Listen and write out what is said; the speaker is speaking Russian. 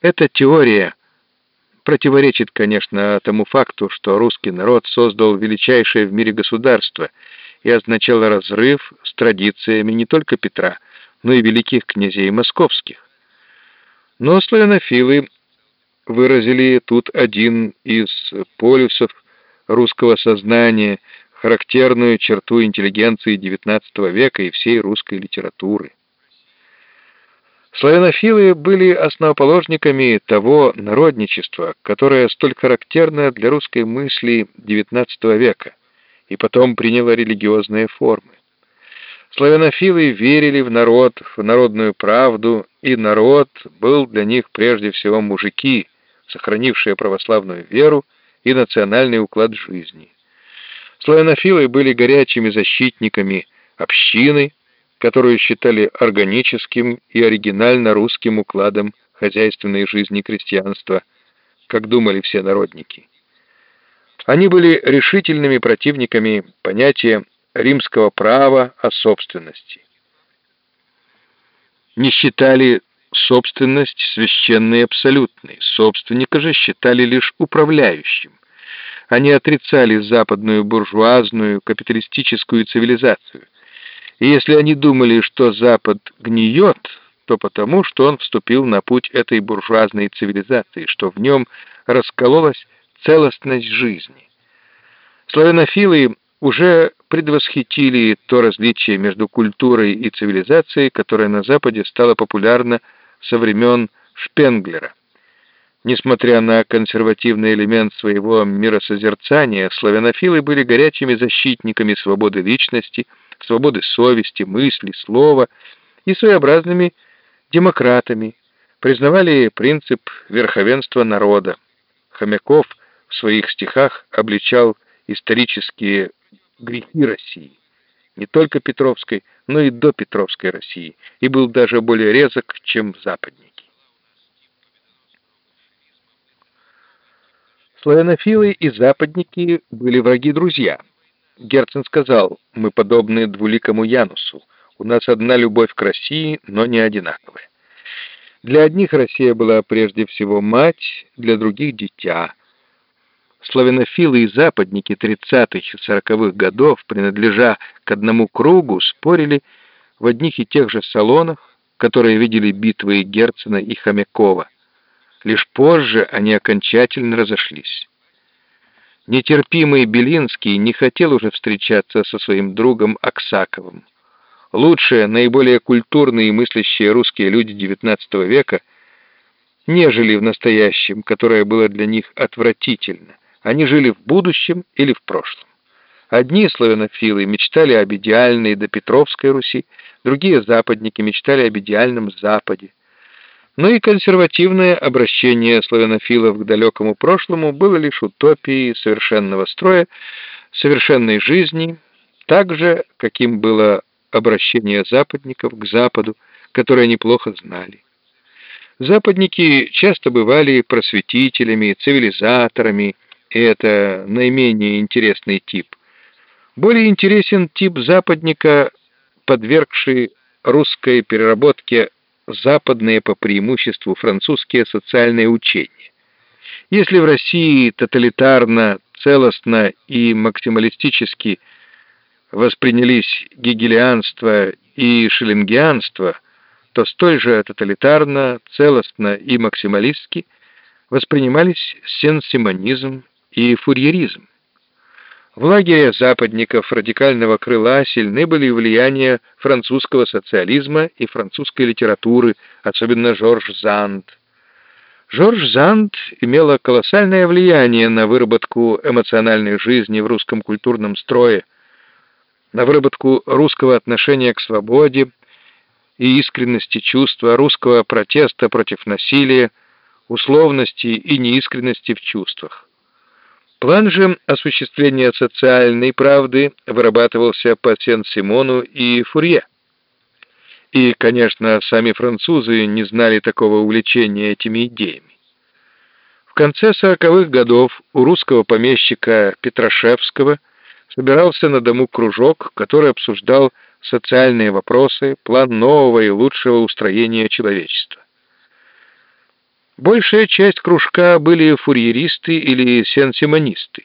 Эта теория противоречит, конечно, тому факту, что русский народ создал величайшее в мире государство и означало разрыв с традициями не только Петра, но и великих князей московских. Но славянофилы выразили тут один из полюсов русского сознания, характерную черту интеллигенции XIX века и всей русской литературы. Славянофилы были основоположниками того народничества, которое столь характерно для русской мысли XIX века и потом приняло религиозные формы. Славянофилы верили в народ, в народную правду, и народ был для них прежде всего мужики, сохранившие православную веру и национальный уклад жизни. Славянофилы были горячими защитниками общины, которую считали органическим и оригинально русским укладом хозяйственной жизни крестьянства, как думали все народники. Они были решительными противниками понятия римского права о собственности. Не считали собственность священной и абсолютной, собственника же считали лишь управляющим. Они отрицали западную буржуазную капиталистическую цивилизацию. И если они думали, что Запад гниет, то потому, что он вступил на путь этой буржуазной цивилизации, что в нем раскололась целостность жизни. Славянофилы уже предвосхитили то различие между культурой и цивилизацией, которое на Западе стало популярно со времен Шпенглера. Несмотря на консервативный элемент своего миросозерцания, славянофилы были горячими защитниками свободы личности, свободы совести, мысли, слова и своеобразными демократами, признавали принцип верховенства народа. Хомяков в своих стихах обличал исторические грехи России, не только Петровской, но и до Петровской России, и был даже более резок, чем западники. Славянофилы и западники были враги-друзья. Герцен сказал, мы подобны двуликому Янусу, у нас одна любовь к России, но не одинаковая. Для одних Россия была прежде всего мать, для других — дитя — Славянофилы и западники 30-х и 40-х годов, принадлежа к одному кругу, спорили в одних и тех же салонах, которые видели битвы Герцена и Хомякова. Лишь позже они окончательно разошлись. Нетерпимый Белинский не хотел уже встречаться со своим другом Аксаковым. Лучшие, наиболее культурные и мыслящие русские люди XIX века не жили в настоящем, которое было для них отвратительно – они жили в будущем или в прошлом. Одни славянофилы мечтали об идеальной допетровской Руси, другие западники мечтали об идеальном Западе. Но и консервативное обращение славянофилов к далекому прошлому было лишь утопией совершенного строя, совершенной жизни, так же, каким было обращение западников к Западу, которое они плохо знали. Западники часто бывали просветителями, цивилизаторами, и это наименее интересный тип. Более интересен тип западника, подвергший русской переработке западные по преимуществу французские социальные учения. Если в России тоталитарно, целостно и максималистически воспринялись гегелианство и шеллингианство, то столь же тоталитарно, целостно и максималистски воспринимались сенсимонизм и фурьеризм. В лагере западников радикального крыла сильны были влияния французского социализма и французской литературы, особенно Жорж Занд. Жорж Занд имела колоссальное влияние на выработку эмоциональной жизни в русском культурном строе, на выработку русского отношения к свободе и искренности чувства, русского протеста против насилия, условности и неискренности в чувствах. План же осуществления социальной правды вырабатывался по Сен-Симону и Фурье. И, конечно, сами французы не знали такого увлечения этими идеями. В конце сороковых годов у русского помещика Петрашевского собирался на дому кружок, который обсуждал социальные вопросы, план нового и лучшего устроения человечества. Большая часть кружка были фурьеристы или сенсимонисты.